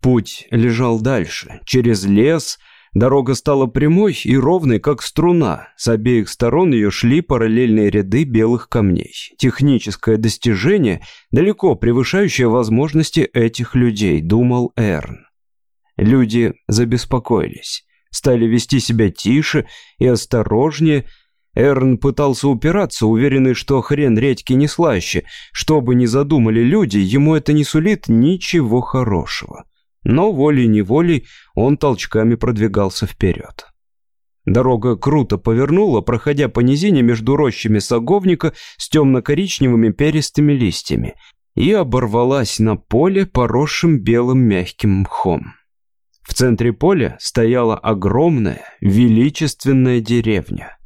Путь лежал дальше, через лес. Дорога стала прямой и ровной, как струна. С обеих сторон ее шли параллельные ряды белых камней. Техническое достижение, далеко превышающее возможности этих людей, думал Эрн. Люди забеспокоились, стали вести себя тише и осторожнее. Эрн пытался упираться, уверенный, что хрен редьки не слаще. Что бы ни задумали люди, ему это не сулит ничего хорошего. Но волей-неволей он толчками продвигался вперед. Дорога круто повернула, проходя по низине между рощами саговника с темно-коричневыми перистыми листьями, и оборвалась на поле, поросшим белым мягким мхом. В центре поля стояла огромная, величественная деревня.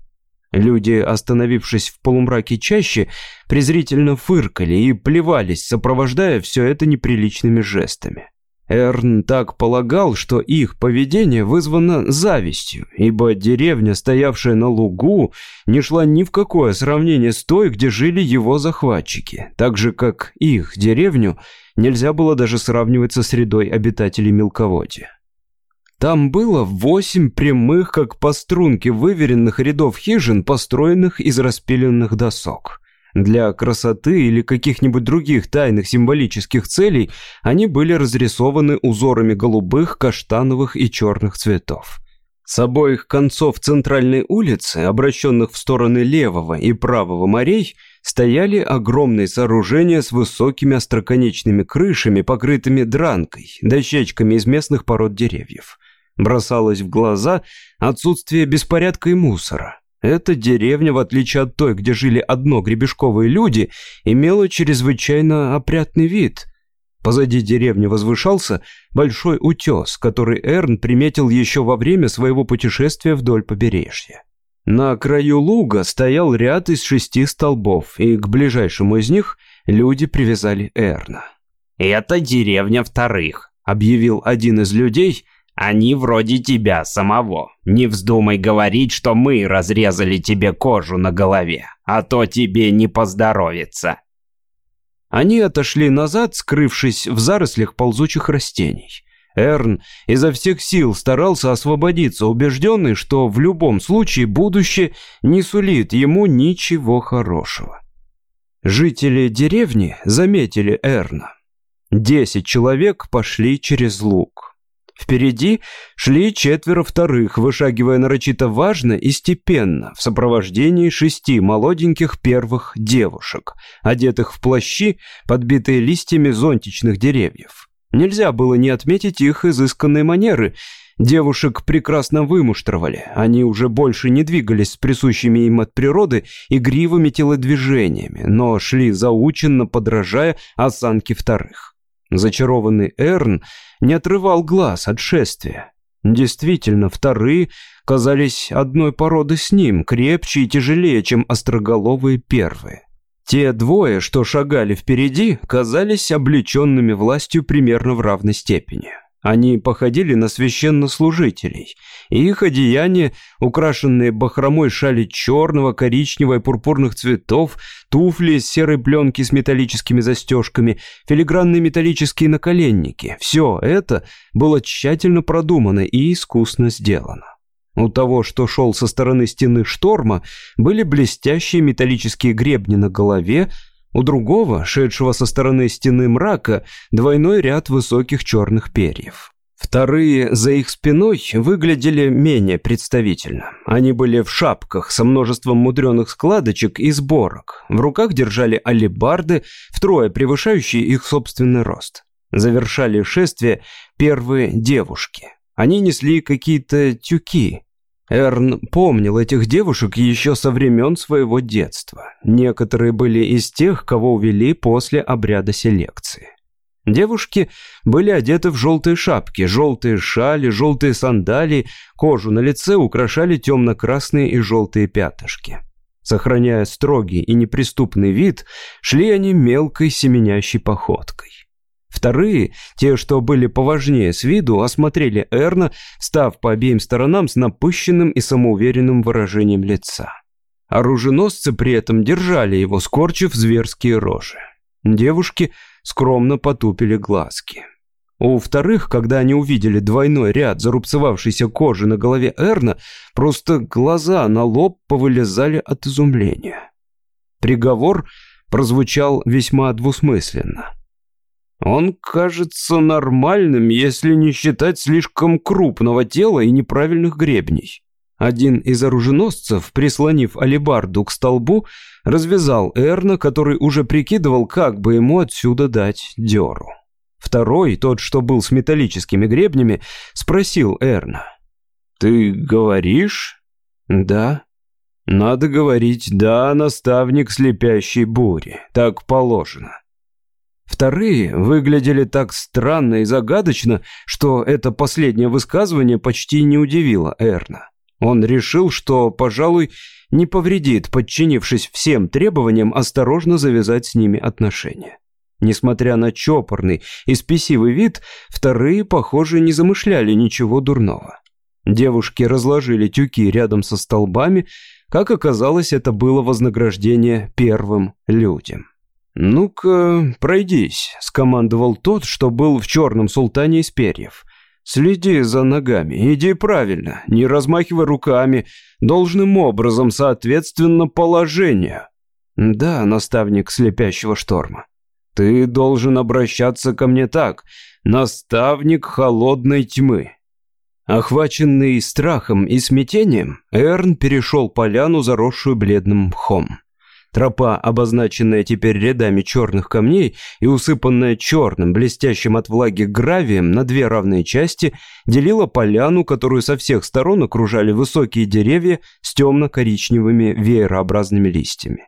Люди, остановившись в полумраке чаще, презрительно фыркали и плевались, сопровождая все это неприличными жестами. Эрн так полагал, что их поведение вызвано завистью, ибо деревня, стоявшая на лугу, не шла ни в какое сравнение с той, где жили его захватчики, так же, как их деревню нельзя было даже сравнивать со средой обитателей мелководья. Там было восемь прямых, как по струнке, выверенных рядов хижин, построенных из распиленных досок. Для красоты или каких-нибудь других тайных символических целей они были разрисованы узорами голубых, каштановых и черных цветов. С обоих концов центральной улицы, обращенных в стороны левого и правого морей, стояли огромные сооружения с высокими остроконечными крышами, покрытыми дранкой, дощечками из местных пород деревьев. Бросалось в глаза отсутствие беспорядка и мусора. Эта деревня, в отличие от той, где жили одно гребешковые люди, имела чрезвычайно опрятный вид. Позади деревни возвышался большой утес, который Эрн приметил еще во время своего путешествия вдоль побережья. На краю луга стоял ряд из шести столбов, и к ближайшему из них люди привязали Эрна. «Это деревня вторых», — объявил один из людей, они вроде тебя самого. Не вздумай говорить, что мы разрезали тебе кожу на голове, а то тебе не поздоровится». Они отошли назад, скрывшись в зарослях ползучих растений. Эрн изо всех сил старался освободиться, убежденный, что в любом случае будущее не сулит ему ничего хорошего. Жители деревни заметили Эрна. Десять человек пошли через луг. Впереди шли четверо вторых, вышагивая нарочито важно и степенно, в сопровождении шести молоденьких первых девушек, одетых в плащи, подбитые листьями зонтичных деревьев. Нельзя было не отметить их изысканные манеры. Девушек прекрасно вымуштровали, они уже больше не двигались с присущими им от природы игривыми телодвижениями, но шли заученно, подражая осанке вторых. Зачарованный Эрн не отрывал глаз от шествия. Действительно, вторые казались одной породы с ним, крепче и тяжелее, чем остроголовые первые. Те двое, что шагали впереди, казались облеченными властью примерно в равной степени. Они походили на священнослужителей, и их одеяния, украшенные бахромой шали черного, коричневого и пурпурных цветов, туфли из серой пленки с металлическими застежками, филигранные металлические наколенники – все это было тщательно продумано и искусно сделано. У того, что шел со стороны стены шторма, были блестящие металлические гребни на голове, у другого, шедшего со стороны стены мрака, двойной ряд высоких черных перьев. Вторые за их спиной выглядели менее представительно. Они были в шапках со множеством мудреных складочек и сборок. В руках держали алебарды, втрое превышающие их собственный рост. Завершали шествие первые девушки. Они несли какие-то тюки, Эрн помнил этих девушек еще со времен своего детства. Некоторые были из тех, кого увели после обряда селекции. Девушки были одеты в желтые шапки, желтые шали, желтые сандалии, кожу на лице украшали темно-красные и желтые пятышки. Сохраняя строгий и неприступный вид, шли они мелкой семенящей походкой. Вторые, те, что были поважнее с виду, осмотрели Эрна, став по обеим сторонам с напыщенным и самоуверенным выражением лица. Оруженосцы при этом держали его, скорчив зверские рожи. Девушки скромно потупили глазки. У вторых, когда они увидели двойной ряд зарубцевавшейся кожи на голове Эрна, просто глаза на лоб повылезали от изумления. Приговор прозвучал весьма двусмысленно. Он кажется нормальным, если не считать слишком крупного тела и неправильных гребней. Один из оруженосцев, прислонив алебарду к столбу, развязал Эрна, который уже прикидывал, как бы ему отсюда дать дёру. Второй, тот, что был с металлическими гребнями, спросил Эрна. «Ты говоришь?» «Да». «Надо говорить «да», наставник слепящей бури. Так положено». Вторые выглядели так странно и загадочно, что это последнее высказывание почти не удивило Эрна. Он решил, что, пожалуй, не повредит, подчинившись всем требованиям, осторожно завязать с ними отношения. Несмотря на чопорный и спесивый вид, вторые, похоже, не замышляли ничего дурного. Девушки разложили тюки рядом со столбами, как оказалось, это было вознаграждение первым людям. «Ну-ка, пройдись», — скомандовал тот, что был в черном султане из перьев. «Следи за ногами, иди правильно, не размахивай руками, должным образом, соответственно, положению». «Да, наставник слепящего шторма». «Ты должен обращаться ко мне так, наставник холодной тьмы». Охваченный страхом и смятением, Эрн перешел поляну, заросшую бледным мхом. Тропа, обозначенная теперь рядами черных камней и усыпанная черным, блестящим от влаги гравием на две равные части, делила поляну, которую со всех сторон окружали высокие деревья с темно-коричневыми веерообразными листьями.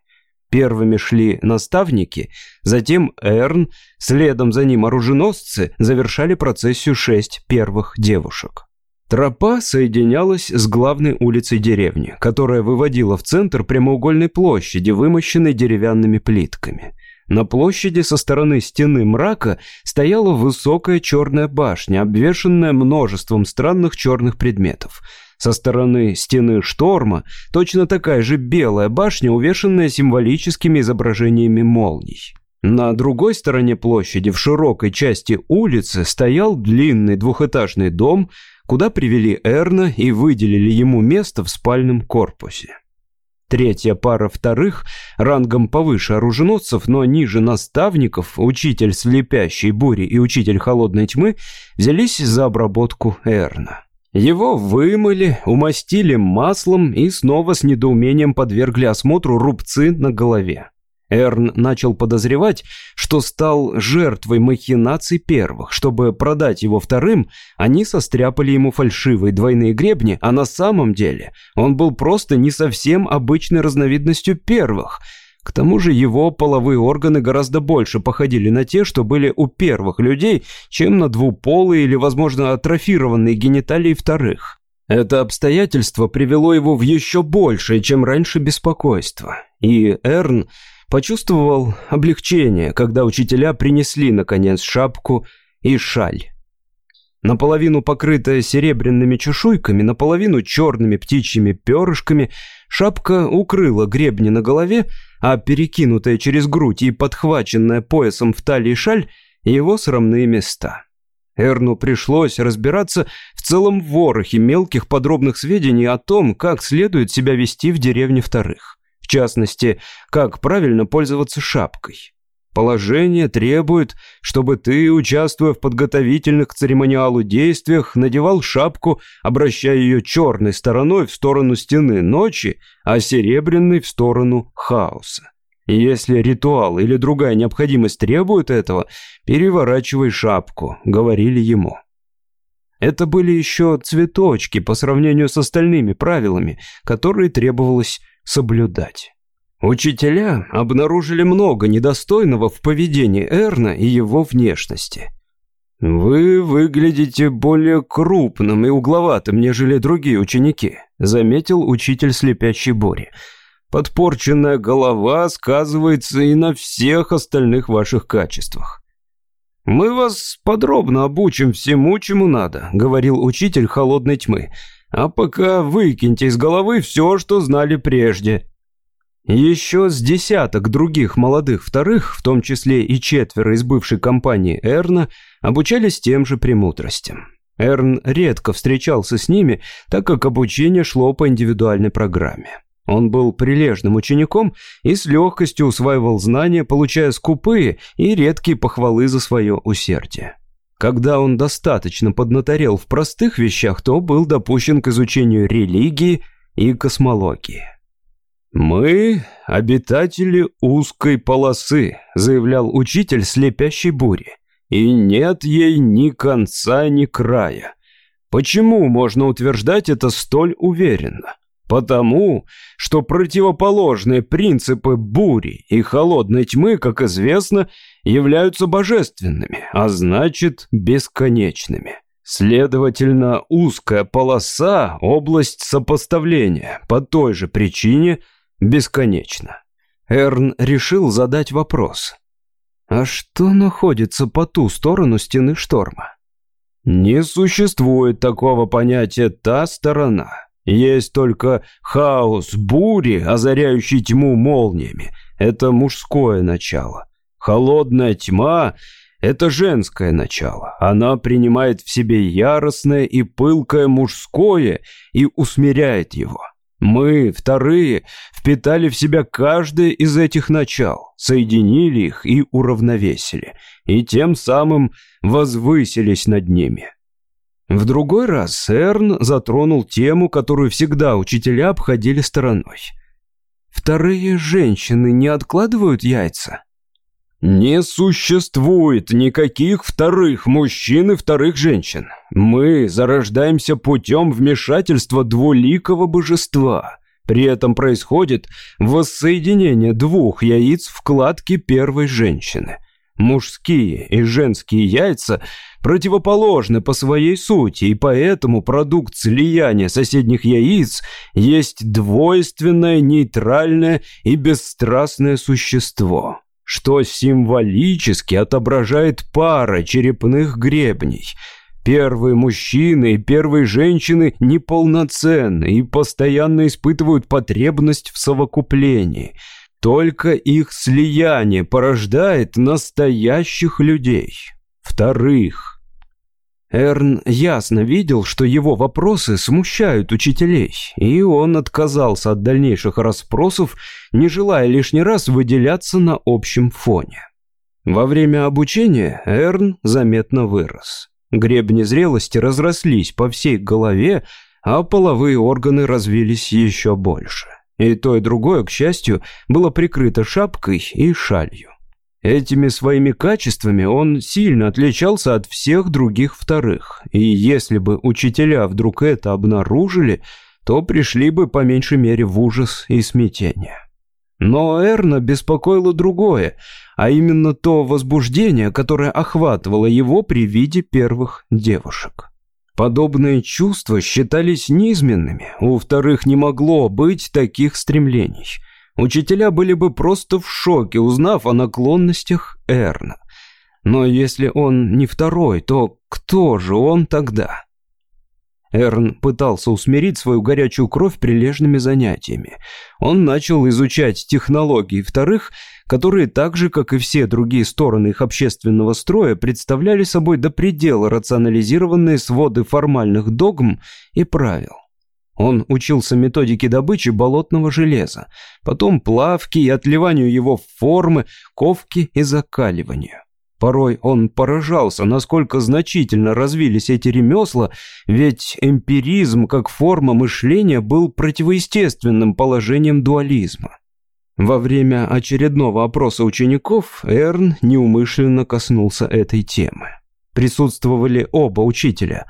Первыми шли наставники, затем Эрн, следом за ним оруженосцы завершали процессию шесть первых девушек. Тропа соединялась с главной улицей деревни, которая выводила в центр прямоугольной площади, вымощенной деревянными плитками. На площади со стороны стены мрака стояла высокая черная башня, обвешанная множеством странных черных предметов. Со стороны стены шторма точно такая же белая башня, увешанная символическими изображениями молний. На другой стороне площади, в широкой части улицы, стоял длинный двухэтажный дом, куда привели Эрна и выделили ему место в спальном корпусе. Третья пара вторых, рангом повыше оруженосцев, но ниже наставников, учитель слепящей бури и учитель холодной тьмы, взялись за обработку Эрна. Его вымыли, умастили маслом и снова с недоумением подвергли осмотру рубцы на голове. Эрн начал подозревать, что стал жертвой махинаций первых. Чтобы продать его вторым, они состряпали ему фальшивые двойные гребни, а на самом деле он был просто не совсем обычной разновидностью первых. К тому же его половые органы гораздо больше походили на те, что были у первых людей, чем на двуполые или, возможно, атрофированные гениталии вторых. Это обстоятельство привело его в еще большее, чем раньше, беспокойство. И Эрн почувствовал облегчение, когда учителя принесли, наконец, шапку и шаль. Наполовину покрытая серебряными чешуйками, наполовину черными птичьими перышками, шапка укрыла гребни на голове, а перекинутая через грудь и подхваченная поясом в талии шаль – его срамные места. Эрну пришлось разбираться в целом ворохе мелких подробных сведений о том, как следует себя вести в деревне вторых. В частности, как правильно пользоваться шапкой. Положение требует, чтобы ты, участвуя в подготовительных к церемониалу действиях, надевал шапку, обращая ее черной стороной в сторону стены ночи, а серебряной в сторону хаоса. Если ритуал или другая необходимость требуют этого, переворачивай шапку, говорили ему. Это были еще цветочки по сравнению с остальными правилами, которые требовалось соблюдать. Учителя обнаружили много недостойного в поведении Эрна и его внешности. «Вы выглядите более крупным и угловатым, нежели другие ученики», заметил учитель слепящей Бори. «Подпорченная голова сказывается и на всех остальных ваших качествах». «Мы вас подробно обучим всему, чему надо», — говорил учитель холодной тьмы. А пока выкиньте из головы все, что знали прежде. Еще с десяток других молодых вторых, в том числе и четверо из бывшей компании Эрна, обучались тем же премудростям. Эрн редко встречался с ними, так как обучение шло по индивидуальной программе. Он был прилежным учеником и с легкостью усваивал знания, получая скупые и редкие похвалы за свое усердие. Когда он достаточно поднаторел в простых вещах, то был допущен к изучению религии и космологии. «Мы – обитатели узкой полосы», – заявлял учитель слепящей бури, «и нет ей ни конца, ни края. Почему можно утверждать это столь уверенно?» Потому, что противоположные принципы бури и холодной тьмы, как известно, являются божественными, а значит бесконечными. Следовательно, узкая полоса – область сопоставления, по той же причине бесконечна. Эрн решил задать вопрос. А что находится по ту сторону стены шторма? Не существует такого понятия «та сторона». Есть только хаос бури, озаряющий тьму молниями. Это мужское начало. Холодная тьма — это женское начало. Она принимает в себе яростное и пылкое мужское и усмиряет его. Мы, вторые, впитали в себя каждое из этих начал, соединили их и уравновесили, и тем самым возвысились над ними. В другой раз Эрн затронул тему, которую всегда учителя обходили стороной. Вторые женщины не откладывают яйца? Не существует никаких вторых мужчин и вторых женщин. Мы зарождаемся путем вмешательства двуликого божества. При этом происходит воссоединение двух яиц в кладке первой женщины. Мужские и женские яйца противоположны по своей сути, и поэтому продукт слияния соседних яиц есть двойственное, нейтральное и бесстрастное существо, что символически отображает пара черепных гребней – Первые мужчины и первые женщины неполноценны и постоянно испытывают потребность в совокуплении. Только их слияние порождает настоящих людей. Вторых. Эрн ясно видел, что его вопросы смущают учителей, и он отказался от дальнейших расспросов, не желая лишний раз выделяться на общем фоне. Во время обучения Эрн заметно вырос. Гребни зрелости разрослись по всей голове, а половые органы развились еще больше. И то, и другое, к счастью, было прикрыто шапкой и шалью. Этими своими качествами он сильно отличался от всех других вторых, и если бы учителя вдруг это обнаружили, то пришли бы по меньшей мере в ужас и смятение. Но Эрна беспокоило другое, а именно то возбуждение, которое охватывало его при виде первых девушек. Подобные чувства считались низменными, у вторых не могло быть таких стремлений. Учителя были бы просто в шоке, узнав о наклонностях Эрна. Но если он не второй, то кто же он тогда? Эрн пытался усмирить свою горячую кровь прилежными занятиями. Он начал изучать технологии вторых, которые так же, как и все другие стороны их общественного строя, представляли собой до предела рационализированные своды формальных догм и правил. Он учился методике добычи болотного железа, потом плавки и отливанию его в формы, ковки и закаливанию. Порой он поражался, насколько значительно развились эти ремесла, ведь эмпиризм как форма мышления был противоестественным положением дуализма. Во время очередного опроса учеников Эрн неумышленно коснулся этой темы. Присутствовали оба учителя.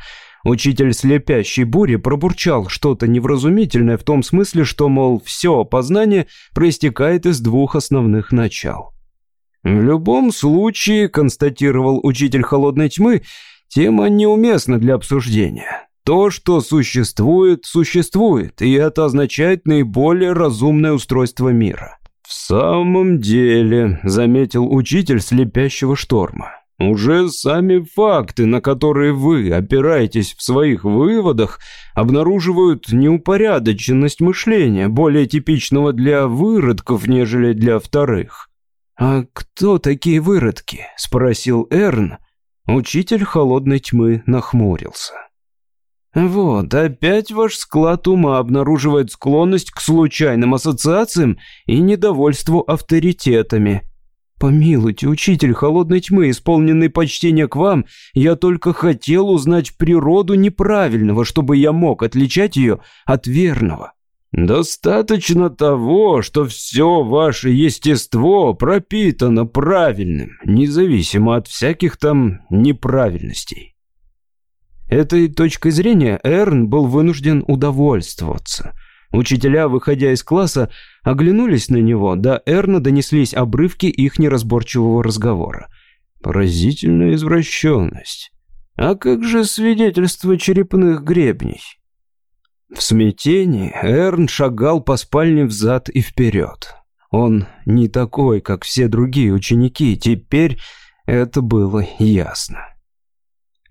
Учитель слепящей бури пробурчал что-то невразумительное в том смысле, что, мол, все познание проистекает из двух основных начал. В любом случае, констатировал учитель холодной тьмы, тема неуместна для обсуждения. То, что существует, существует, и это означает наиболее разумное устройство мира. «В самом деле», — заметил учитель слепящего шторма, «уже сами факты, на которые вы опираетесь в своих выводах, обнаруживают неупорядоченность мышления, более типичного для выродков, нежели для вторых». «А кто такие выродки?» — спросил Эрн. Учитель холодной тьмы нахмурился. Вот, опять ваш склад ума обнаруживает склонность к случайным ассоциациям и недовольству авторитетами. Помилуйте, учитель холодной тьмы, исполненный почтения к вам, я только хотел узнать природу неправильного, чтобы я мог отличать ее от верного. Достаточно того, что все ваше естество пропитано правильным, независимо от всяких там неправильностей. Этой точкой зрения Эрн был вынужден удовольствоваться. Учителя, выходя из класса, оглянулись на него, до Эрна донеслись обрывки их неразборчивого разговора. Поразительная извращенность. А как же свидетельство черепных гребней? В смятении Эрн шагал по спальне взад и вперед. Он не такой, как все другие ученики, теперь это было ясно.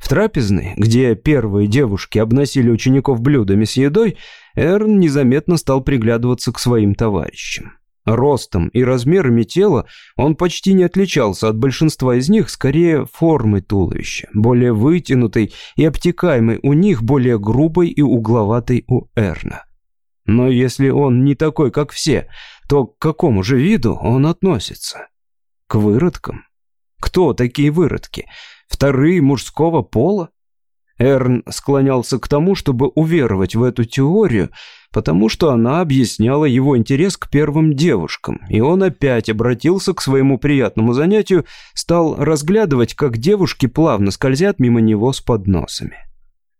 В трапезной, где первые девушки обносили учеников блюдами с едой, Эрн незаметно стал приглядываться к своим товарищам. Ростом и размерами тела он почти не отличался от большинства из них, скорее формой туловища, более вытянутой и обтекаемой у них, более грубой и угловатой у Эрна. Но если он не такой, как все, то к какому же виду он относится? К выродкам? Кто такие выродки? Вторые мужского пола? Эрн склонялся к тому, чтобы уверовать в эту теорию, потому что она объясняла его интерес к первым девушкам, и он опять обратился к своему приятному занятию, стал разглядывать, как девушки плавно скользят мимо него с подносами.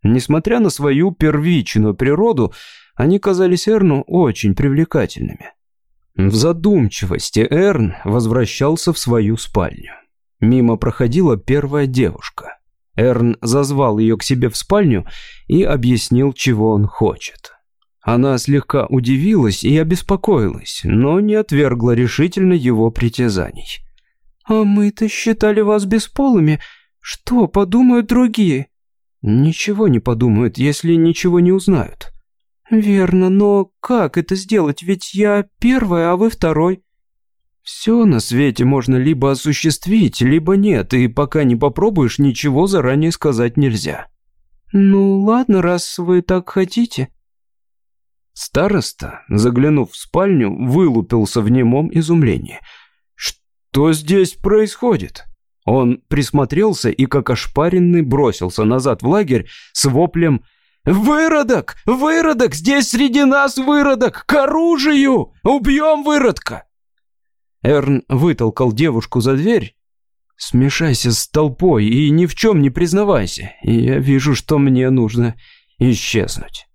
Несмотря на свою первичную природу, они казались Эрну очень привлекательными. В задумчивости Эрн возвращался в свою спальню. Мимо проходила первая девушка. Эрн зазвал ее к себе в спальню и объяснил, чего он хочет. Она слегка удивилась и обеспокоилась, но не отвергла решительно его притязаний. «А мы-то считали вас бесполыми. Что подумают другие?» «Ничего не подумают, если ничего не узнают». «Верно, но как это сделать? Ведь я первая, а вы второй». Все на свете можно либо осуществить, либо нет, и пока не попробуешь, ничего заранее сказать нельзя. Ну ладно, раз вы так хотите. Староста, заглянув в спальню, вылупился в немом изумлении. Что здесь происходит? Он присмотрелся и, как ошпаренный, бросился назад в лагерь с воплем «Выродок! Выродок! Здесь среди нас выродок! К оружию! Убьем выродка!» Эрн вытолкал девушку за дверь. «Смешайся с толпой и ни в чем не признавайся, я вижу, что мне нужно исчезнуть».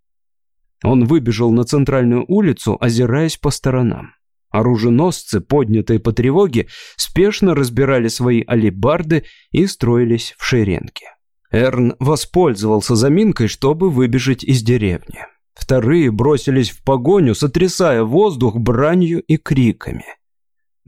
Он выбежал на центральную улицу, озираясь по сторонам. Оруженосцы, поднятые по тревоге, спешно разбирали свои алебарды и строились в шеренге. Эрн воспользовался заминкой, чтобы выбежать из деревни. Вторые бросились в погоню, сотрясая воздух бранью и криками.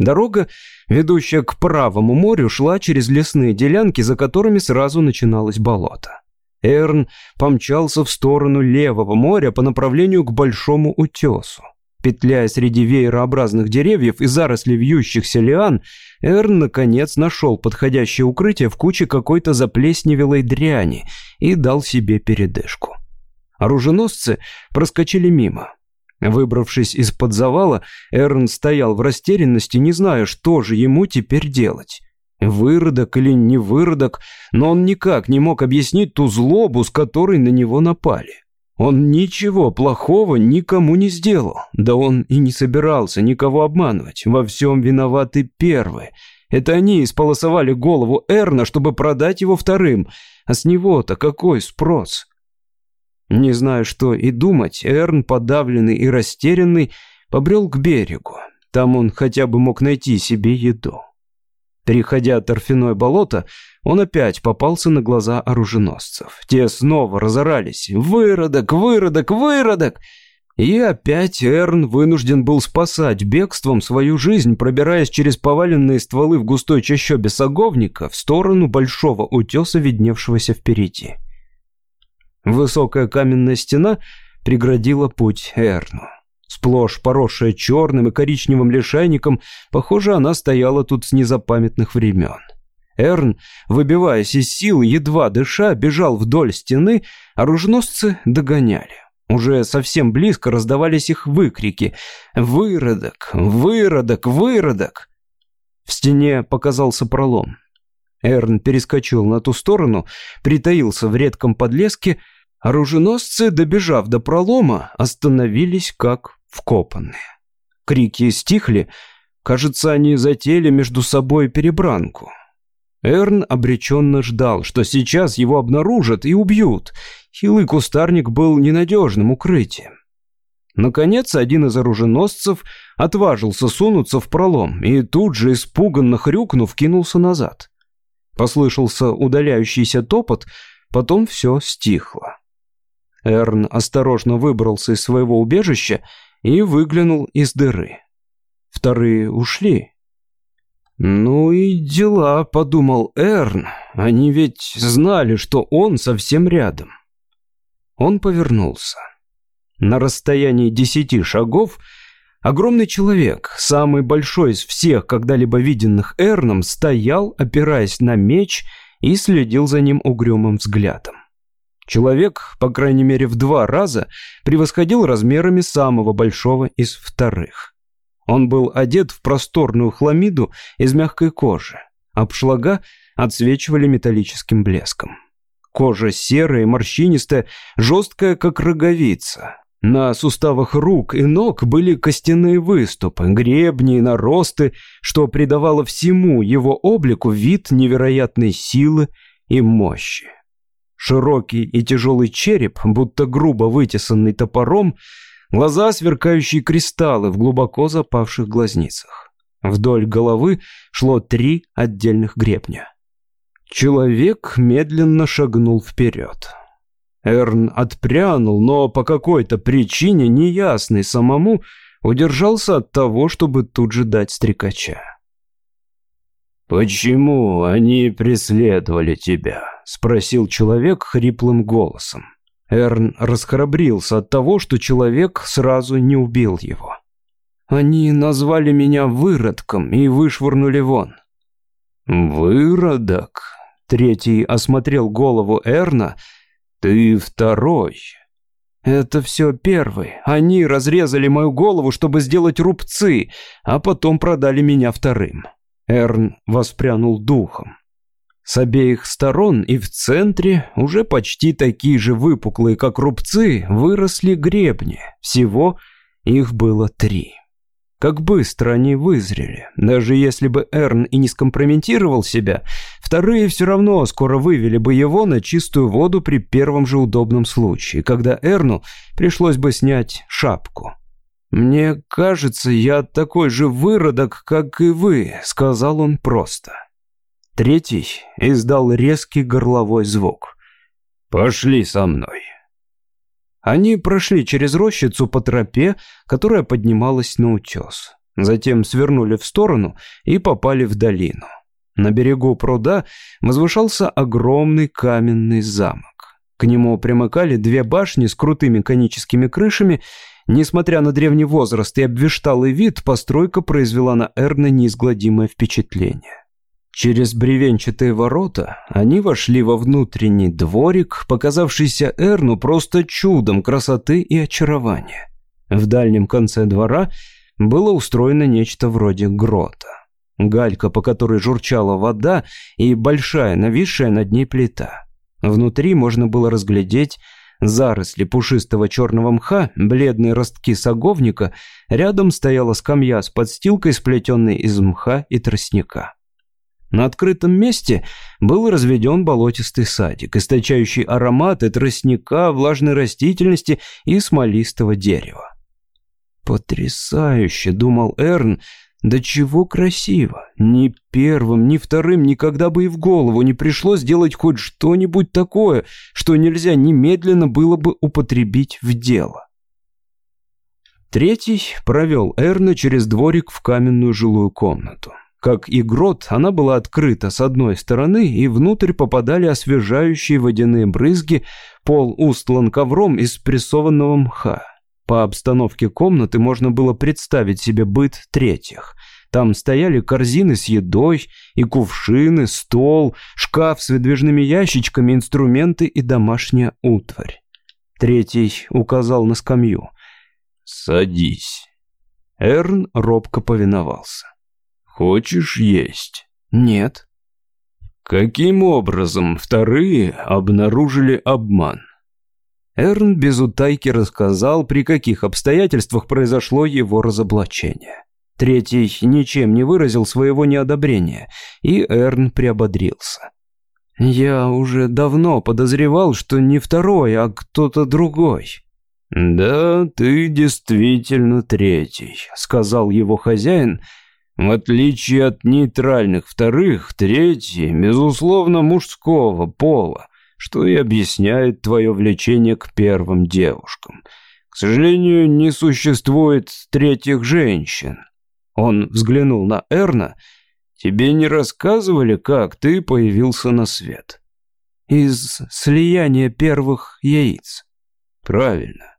Дорога, ведущая к правому морю, шла через лесные делянки, за которыми сразу начиналось болото. Эрн помчался в сторону левого моря по направлению к большому утесу. Петляя среди веерообразных деревьев и зарослей вьющихся лиан, Эрн, наконец, нашел подходящее укрытие в куче какой-то заплесневелой дряни и дал себе передышку. Оруженосцы проскочили мимо. Выбравшись из-под завала, Эрн стоял в растерянности, не зная, что же ему теперь делать. Выродок или не выродок, но он никак не мог объяснить ту злобу, с которой на него напали. Он ничего плохого никому не сделал, да он и не собирался никого обманывать, во всем виноваты первые. Это они исполосовали голову Эрна, чтобы продать его вторым, а с него-то какой спрос? Не зная, что и думать, Эрн, подавленный и растерянный, побрел к берегу. Там он хотя бы мог найти себе еду. Переходя торфяное болото, он опять попался на глаза оруженосцев. Те снова разорались. «Выродок! Выродок! Выродок!» И опять Эрн вынужден был спасать бегством свою жизнь, пробираясь через поваленные стволы в густой чащобе саговника в сторону большого утеса, видневшегося впереди. Высокая каменная стена преградила путь Эрну. Сплошь поросшая черным и коричневым лишайником, похоже, она стояла тут с незапамятных времен. Эрн, выбиваясь из сил, едва дыша, бежал вдоль стены, оруженосцы догоняли. Уже совсем близко раздавались их выкрики «Выродок! Выродок! Выродок!» В стене показался пролом. Эрн перескочил на ту сторону, притаился в редком подлеске. Оруженосцы, добежав до пролома, остановились как вкопанные. Крики стихли. Кажется, они затеяли между собой перебранку. Эрн обреченно ждал, что сейчас его обнаружат и убьют. Хилый кустарник был ненадежным укрытием. Наконец, один из оруженосцев отважился сунуться в пролом и тут же, испуганно хрюкнув, кинулся назад. Послышался удаляющийся топот, потом все стихло. Эрн осторожно выбрался из своего убежища и выглянул из дыры. Вторые ушли. «Ну и дела», — подумал Эрн. «Они ведь знали, что он совсем рядом». Он повернулся. На расстоянии десяти шагов огромный человек, самый большой из всех когда-либо виденных Эрном, стоял, опираясь на меч, и следил за ним угрюмым взглядом. Человек, по крайней мере в два раза, превосходил размерами самого большого из вторых. Он был одет в просторную хламиду из мягкой кожи. Обшлага отсвечивали металлическим блеском. Кожа серая, морщинистая, жесткая, как роговица. На суставах рук и ног были костяные выступы, гребни и наросты, что придавало всему его облику вид невероятной силы и мощи. Широкий и тяжелый череп, будто грубо вытесанный топором, глаза, сверкающие кристаллы в глубоко запавших глазницах. Вдоль головы шло три отдельных гребня. Человек медленно шагнул вперед. Эрн отпрянул, но по какой-то причине, неясной самому, удержался от того, чтобы тут же дать стрекача. «Почему они преследовали тебя?» — спросил человек хриплым голосом. Эрн расхрабрился от того, что человек сразу не убил его. «Они назвали меня выродком и вышвырнули вон». «Выродок?» — третий осмотрел голову Эрна — «Ты второй». «Это все первый. Они разрезали мою голову, чтобы сделать рубцы, а потом продали меня вторым». Эрн воспрянул духом. С обеих сторон и в центре, уже почти такие же выпуклые, как рубцы, выросли гребни. Всего их было три. Как быстро они вызрели. Даже если бы Эрн и не скомпрометировал себя, вторые все равно скоро вывели бы его на чистую воду при первом же удобном случае, когда Эрну пришлось бы снять шапку. «Мне кажется, я такой же выродок, как и вы», — сказал он просто. Третий издал резкий горловой звук. «Пошли со мной». Они прошли через рощицу по тропе, которая поднималась на утес. Затем свернули в сторону и попали в долину. На берегу пруда возвышался огромный каменный замок. К нему примыкали две башни с крутыми коническими крышами. Несмотря на древний возраст и обвешталый вид, постройка произвела на Эрна неизгладимое впечатление. Через бревенчатые ворота они вошли во внутренний дворик, показавшийся Эрну просто чудом красоты и очарования. В дальнем конце двора было устроено нечто вроде грота. Галька, по которой журчала вода, и большая, нависшая над ней плита. Внутри можно было разглядеть заросли пушистого черного мха, бледные ростки саговника, рядом стояла скамья с подстилкой, сплетенной из мха и тростника. На открытом месте был разведен болотистый садик, источающий ароматы тростника, влажной растительности и смолистого дерева. «Потрясающе!» — думал Эрн. «Да чего красиво! Ни первым, ни вторым никогда бы и в голову не пришло сделать хоть что-нибудь такое, что нельзя немедленно было бы употребить в дело». Третий провел Эрна через дворик в каменную жилую комнату. Как и грот, она была открыта с одной стороны, и внутрь попадали освежающие водяные брызги, пол устлан ковром из прессованного мха. По обстановке комнаты можно было представить себе быт третьих. Там стояли корзины с едой и кувшины, стол, шкаф с выдвижными ящичками, инструменты и домашняя утварь. Третий указал на скамью. «Садись». Эрн робко повиновался. «Хочешь есть?» «Нет». Каким образом вторые обнаружили обман? Эрн без утайки рассказал, при каких обстоятельствах произошло его разоблачение. Третий ничем не выразил своего неодобрения, и Эрн приободрился. «Я уже давно подозревал, что не второй, а кто-то другой». «Да, ты действительно третий», — сказал его хозяин, — в отличие от нейтральных вторых, третий, безусловно, мужского пола, что и объясняет твое влечение к первым девушкам. К сожалению, не существует третьих женщин. Он взглянул на Эрна. Тебе не рассказывали, как ты появился на свет? Из слияния первых яиц. Правильно.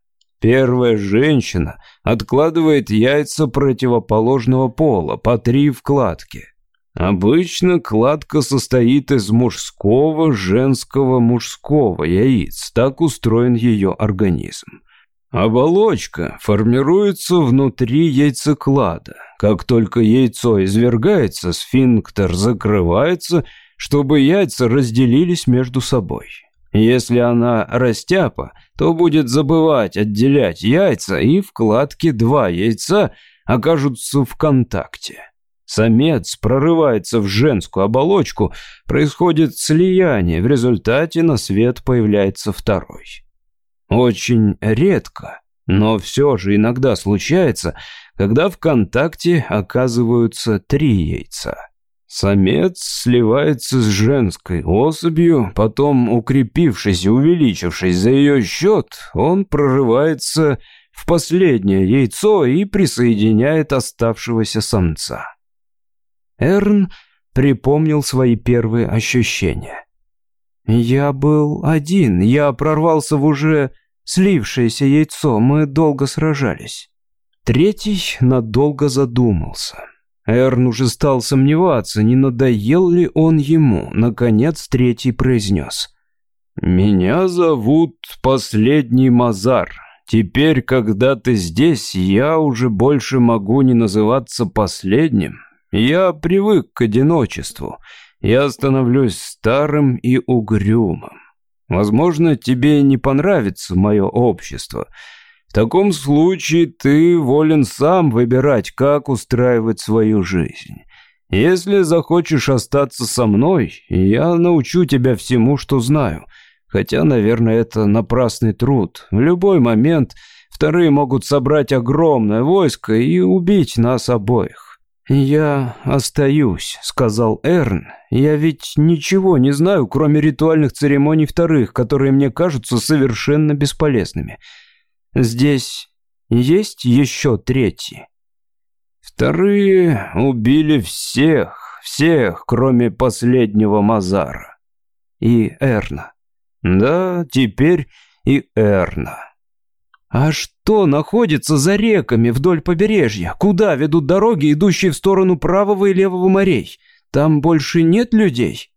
Первая женщина откладывает яйца противоположного пола по три вкладки. Обычно кладка состоит из мужского, женского, мужского яиц. Так устроен ее организм. Оболочка формируется внутри яйцеклада. Как только яйцо извергается, сфинктер закрывается, чтобы яйца разделились между собой. Если она растяпа, то будет забывать отделять яйца, и вкладки два яйца окажутся в контакте. Самец прорывается в женскую оболочку, происходит слияние, в результате на свет появляется второй. Очень редко, но все же иногда случается, когда в контакте оказываются три яйца. Самец сливается с женской особью, потом, укрепившись и увеличившись за ее счет, он прорывается в последнее яйцо и присоединяет оставшегося самца. Эрн припомнил свои первые ощущения. «Я был один, я прорвался в уже слившееся яйцо, мы долго сражались». Третий надолго задумался. Эрн уже стал сомневаться, не надоел ли он ему. Наконец третий произнес. «Меня зовут Последний Мазар. Теперь, когда ты здесь, я уже больше могу не называться последним. Я привык к одиночеству. Я становлюсь старым и угрюмым. Возможно, тебе не понравится мое общество». В таком случае ты волен сам выбирать, как устраивать свою жизнь. Если захочешь остаться со мной, я научу тебя всему, что знаю. Хотя, наверное, это напрасный труд. В любой момент вторые могут собрать огромное войско и убить нас обоих. «Я остаюсь», — сказал Эрн. «Я ведь ничего не знаю, кроме ритуальных церемоний вторых, которые мне кажутся совершенно бесполезными. Здесь есть еще третий. Вторые убили всех, всех, кроме последнего Мазара. И Эрна. Да, теперь и Эрна. А что находится за реками вдоль побережья? Куда ведут дороги, идущие в сторону правого и левого морей? Там больше нет людей?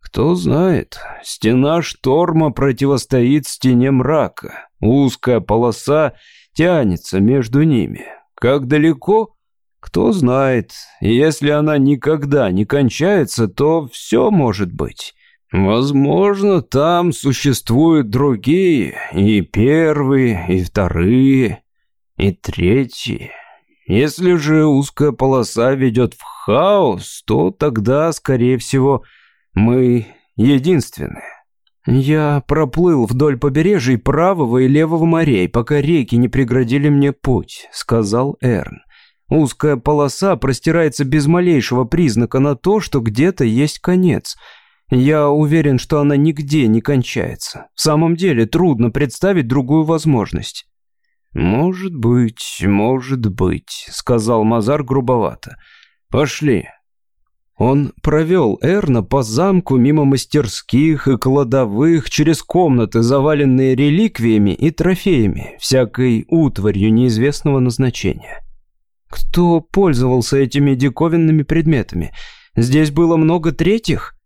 Кто знает, стена шторма противостоит стене мрака. Узкая полоса тянется между ними. Как далеко? Кто знает. если она никогда не кончается, то все может быть. Возможно, там существуют другие, и первые, и вторые, и третьи. Если же узкая полоса ведет в хаос, то тогда, скорее всего, мы единственные. Я проплыл вдоль побережий правого и левого морей, пока реки не преградили мне путь, сказал Эрн. Узкая полоса простирается без малейшего признака на то, что где-то есть конец. Я уверен, что она нигде не кончается. В самом деле трудно представить другую возможность. «Может быть, может быть», — сказал Мазар грубовато. «Пошли, он провел Эрна по замку мимо мастерских и кладовых, через комнаты, заваленные реликвиями и трофеями, всякой утварью неизвестного назначения. Кто пользовался этими диковинными предметами? Здесь было много третьих?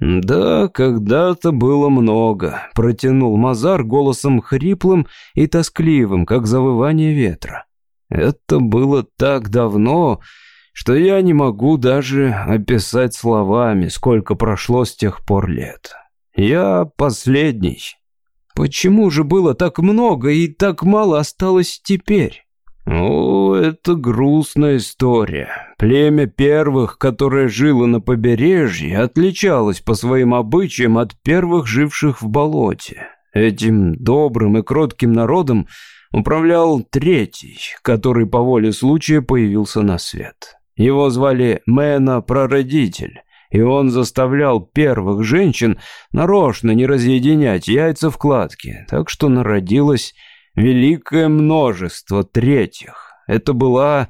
«Да, когда-то было много», — протянул Мазар голосом хриплым и тоскливым, как завывание ветра. «Это было так давно, что я не могу даже описать словами, сколько прошло с тех пор лет. Я последний». «Почему же было так много и так мало осталось теперь?» «О, это грустная история. Племя первых, которое жило на побережье, отличалось по своим обычаям от первых, живших в болоте. Этим добрым и кротким народом управлял третий, который по воле случая появился на свет. Его звали Мэна-прародитель, и он заставлял первых женщин нарочно не разъединять яйца в кладке, так что народилось великое множество третьих. Это была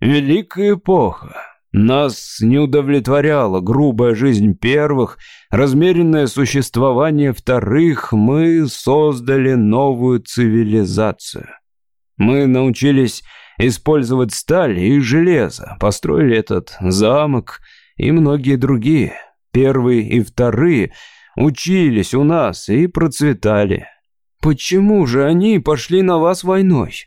великая эпоха. Нас не удовлетворяла грубая жизнь первых, размеренное существование вторых. Мы создали новую цивилизацию. Мы научились использовать сталь и железо, построили этот замок и многие другие. Первые и вторые учились у нас и процветали. Почему же они пошли на вас войной?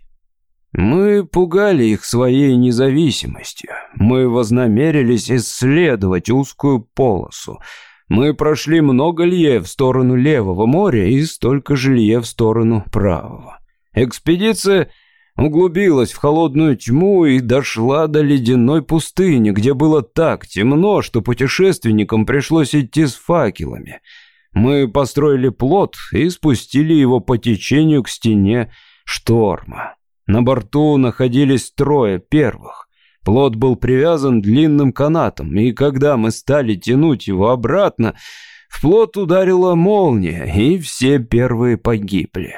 Мы пугали их своей независимостью. Мы вознамерились исследовать узкую полосу. Мы прошли много лье в сторону левого моря и столько же лье в сторону правого. Экспедиция углубилась в холодную тьму и дошла до ледяной пустыни, где было так темно, что путешественникам пришлось идти с факелами – мы построили плот и спустили его по течению к стене шторма. На борту находились трое первых. Плот был привязан длинным канатом, и когда мы стали тянуть его обратно, в плот ударила молния, и все первые погибли.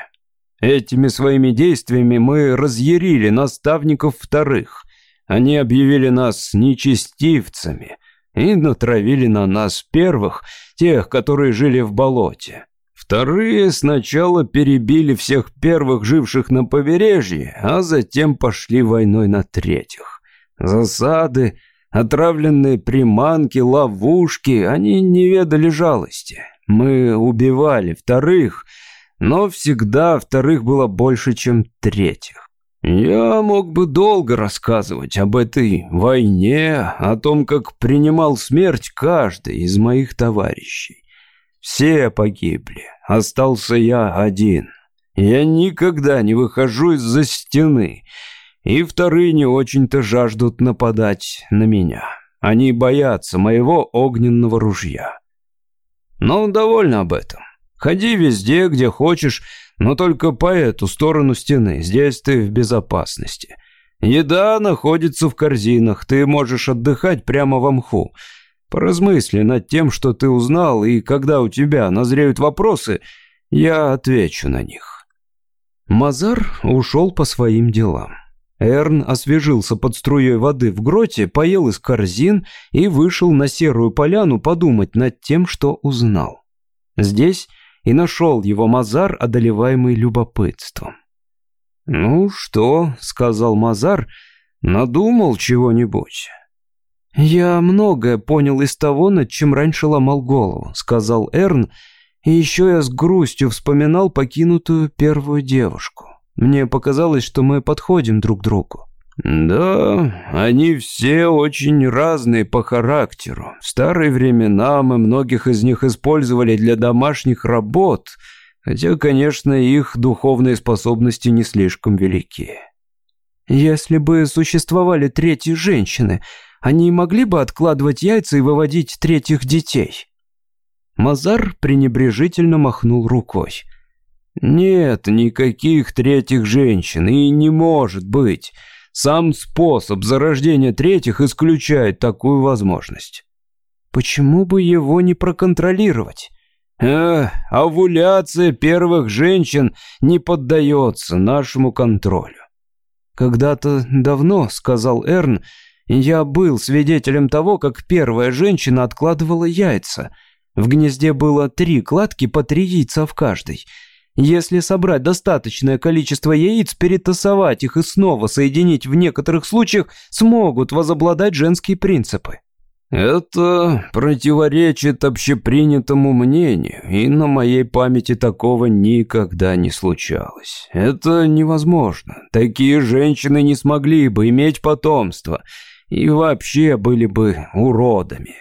Этими своими действиями мы разъярили наставников вторых. Они объявили нас нечестивцами, и натравили на нас первых, тех, которые жили в болоте. Вторые сначала перебили всех первых, живших на побережье, а затем пошли войной на третьих. Засады, отравленные приманки, ловушки, они не ведали жалости. Мы убивали вторых, но всегда вторых было больше, чем третьих. Я мог бы долго рассказывать об этой войне, о том, как принимал смерть каждый из моих товарищей. Все погибли, остался я один. Я никогда не выхожу из-за стены, и вторые не очень-то жаждут нападать на меня. Они боятся моего огненного ружья. Но довольно об этом. Ходи везде, где хочешь, но только по эту сторону стены. Здесь ты в безопасности. Еда находится в корзинах. Ты можешь отдыхать прямо в мху. Поразмысли над тем, что ты узнал, и когда у тебя назреют вопросы, я отвечу на них». Мазар ушел по своим делам. Эрн освежился под струей воды в гроте, поел из корзин и вышел на серую поляну подумать над тем, что узнал. Здесь и нашел его Мазар, одолеваемый любопытством. «Ну что?» — сказал Мазар, — «надумал чего-нибудь». «Я многое понял из того, над чем раньше ломал голову», — сказал Эрн, «и еще я с грустью вспоминал покинутую первую девушку. Мне показалось, что мы подходим друг к другу». «Да, они все очень разные по характеру. В старые времена мы многих из них использовали для домашних работ, хотя, конечно, их духовные способности не слишком велики». «Если бы существовали третьи женщины, они могли бы откладывать яйца и выводить третьих детей?» Мазар пренебрежительно махнул рукой. «Нет никаких третьих женщин, и не может быть». Сам способ зарождения третьих исключает такую возможность. Почему бы его не проконтролировать? Э, овуляция первых женщин не поддается нашему контролю. Когда-то давно, сказал Эрн, я был свидетелем того, как первая женщина откладывала яйца. В гнезде было три кладки по три яйца в каждой. Если собрать достаточное количество яиц, перетасовать их и снова соединить в некоторых случаях, смогут возобладать женские принципы. Это противоречит общепринятому мнению, и на моей памяти такого никогда не случалось. Это невозможно. Такие женщины не смогли бы иметь потомство и вообще были бы уродами.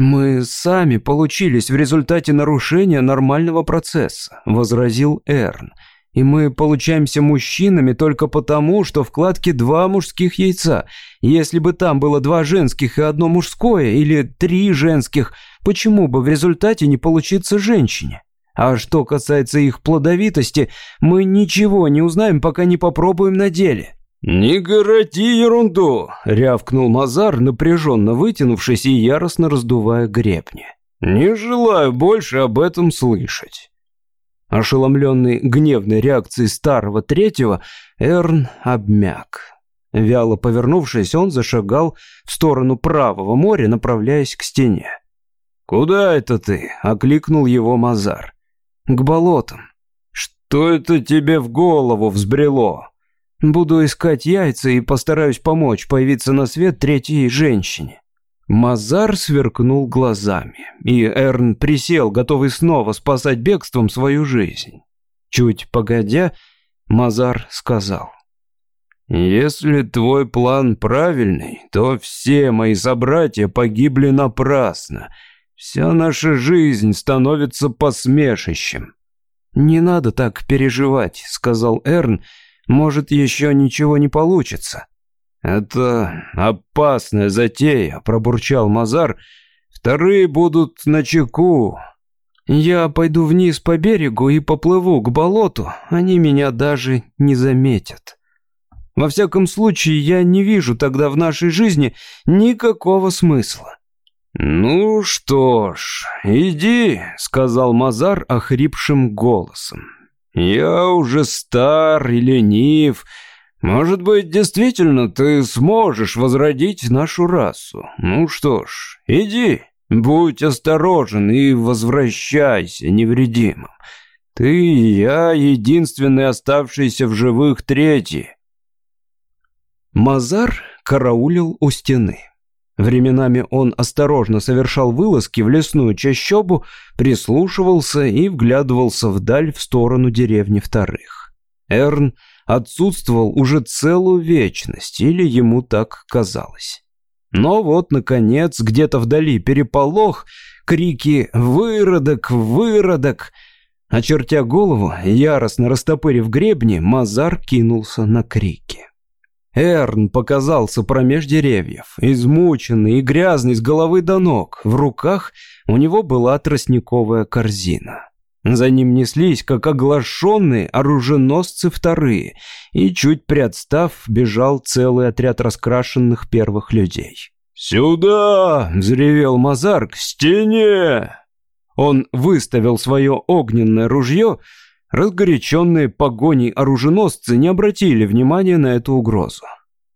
«Мы сами получились в результате нарушения нормального процесса», — возразил Эрн. «И мы получаемся мужчинами только потому, что в кладке два мужских яйца. Если бы там было два женских и одно мужское, или три женских, почему бы в результате не получиться женщине? А что касается их плодовитости, мы ничего не узнаем, пока не попробуем на деле». «Не городи ерунду!» — рявкнул Мазар, напряженно вытянувшись и яростно раздувая гребни. «Не желаю больше об этом слышать». Ошеломленный гневной реакцией старого третьего, Эрн обмяк. Вяло повернувшись, он зашагал в сторону правого моря, направляясь к стене. «Куда это ты?» — окликнул его Мазар. «К болотам». «Что это тебе в голову взбрело?» Буду искать яйца и постараюсь помочь появиться на свет третьей женщине». Мазар сверкнул глазами, и Эрн присел, готовый снова спасать бегством свою жизнь. Чуть погодя, Мазар сказал. «Если твой план правильный, то все мои собратья погибли напрасно. Вся наша жизнь становится посмешищем». «Не надо так переживать», — сказал Эрн, — может, еще ничего не получится. «Это опасная затея», — пробурчал Мазар. «Вторые будут на чеку». «Я пойду вниз по берегу и поплыву к болоту. Они меня даже не заметят. Во всяком случае, я не вижу тогда в нашей жизни никакого смысла». «Ну что ж, иди», — сказал Мазар охрипшим голосом. «Я уже стар и ленив. Может быть, действительно, ты сможешь возродить нашу расу. Ну что ж, иди, будь осторожен и возвращайся невредимым. Ты и я единственный оставшийся в живых третий». Мазар караулил у стены. Временами он осторожно совершал вылазки в лесную чащобу, прислушивался и вглядывался вдаль в сторону деревни вторых. Эрн отсутствовал уже целую вечность, или ему так казалось. Но вот, наконец, где-то вдали переполох, крики «Выродок! Выродок!» Очертя голову, яростно растопырив гребни, Мазар кинулся на крики. Эрн показался промеж деревьев, измученный и грязный с головы до ног. В руках у него была тростниковая корзина. За ним неслись, как оглашенные, оруженосцы вторые, и, чуть приотстав, бежал целый отряд раскрашенных первых людей. «Сюда!» — взревел Мазар, — «к стене!» Он выставил свое огненное ружье, Разгоряченные погоней оруженосцы не обратили внимания на эту угрозу.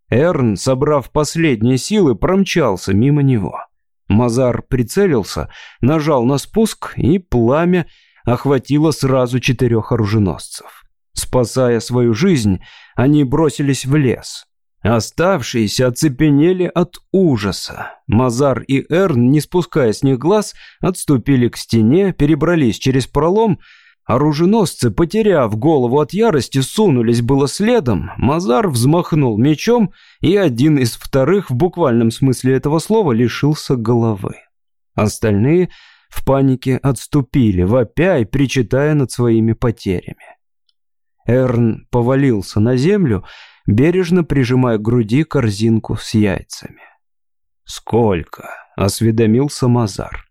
Эрн, собрав последние силы, промчался мимо него. Мазар прицелился, нажал на спуск, и пламя охватило сразу четырех оруженосцев. Спасая свою жизнь, они бросились в лес. Оставшиеся оцепенели от ужаса. Мазар и Эрн, не спуская с них глаз, отступили к стене, перебрались через пролом Оруженосцы, потеряв голову от ярости, сунулись было следом. Мазар взмахнул мечом, и один из вторых в буквальном смысле этого слова лишился головы. Остальные в панике отступили, вопя и причитая над своими потерями. Эрн повалился на землю, бережно прижимая к груди корзинку с яйцами. «Сколько?» — осведомился Мазар.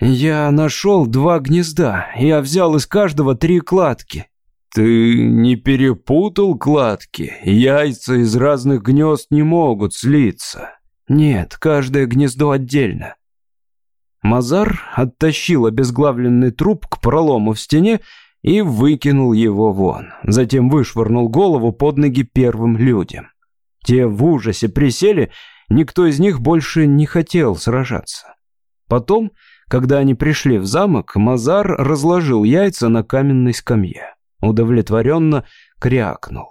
«Я нашел два гнезда. Я взял из каждого три кладки». «Ты не перепутал кладки? Яйца из разных гнезд не могут слиться». «Нет, каждое гнездо отдельно». Мазар оттащил обезглавленный труп к пролому в стене и выкинул его вон. Затем вышвырнул голову под ноги первым людям. Те в ужасе присели, никто из них больше не хотел сражаться. Потом когда они пришли в замок, Мазар разложил яйца на каменной скамье. удовлетворенно крякнул.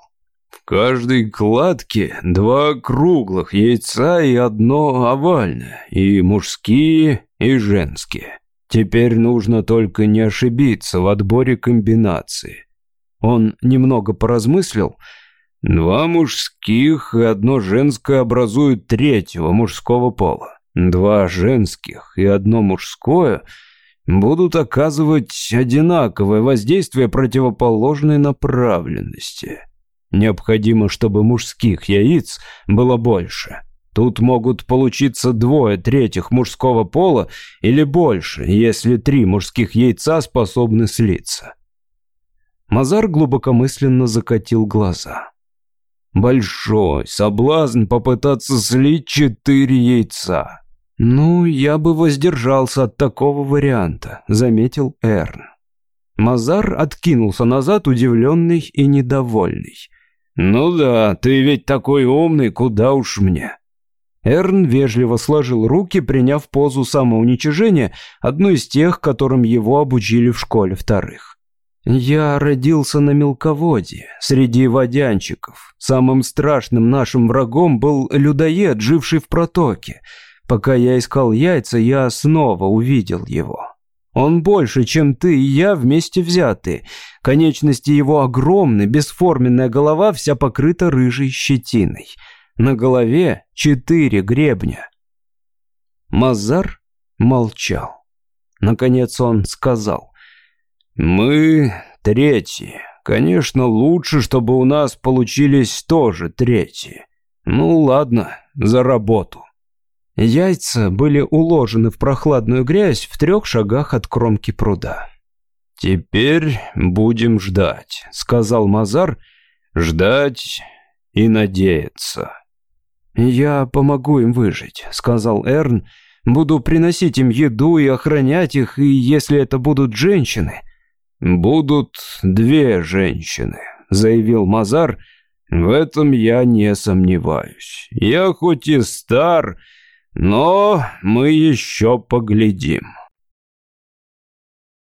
В каждой кладке два круглых яйца и одно овальное, и мужские, и женские. Теперь нужно только не ошибиться в отборе комбинации. Он немного поразмыслил. Два мужских и одно женское образуют третьего мужского пола. Два женских и одно мужское будут оказывать одинаковое воздействие противоположной направленности. Необходимо, чтобы мужских яиц было больше. Тут могут получиться двое третьих мужского пола или больше, если три мужских яйца способны слиться. Мазар глубокомысленно закатил глаза. Большой соблазн попытаться слить четыре яйца. «Ну, я бы воздержался от такого варианта», — заметил Эрн. Мазар откинулся назад, удивленный и недовольный. «Ну да, ты ведь такой умный, куда уж мне». Эрн вежливо сложил руки, приняв позу самоуничижения, одну из тех, которым его обучили в школе вторых. «Я родился на мелководье, среди водянчиков. Самым страшным нашим врагом был людоед, живший в протоке. Пока я искал яйца, я снова увидел его. Он больше, чем ты и я вместе взятые. Конечности его огромны, бесформенная голова вся покрыта рыжей щетиной. На голове четыре гребня. Мазар молчал. Наконец он сказал. «Мы третьи. Конечно, лучше, чтобы у нас получились тоже третьи. Ну ладно, за работу». Яйца были уложены в прохладную грязь в трех шагах от кромки пруда. «Теперь будем ждать», — сказал Мазар. «Ждать и надеяться». «Я помогу им выжить», — сказал Эрн. «Буду приносить им еду и охранять их, и если это будут женщины...» «Будут две женщины», — заявил Мазар. «В этом я не сомневаюсь. Я хоть и стар...» Но мы еще поглядим.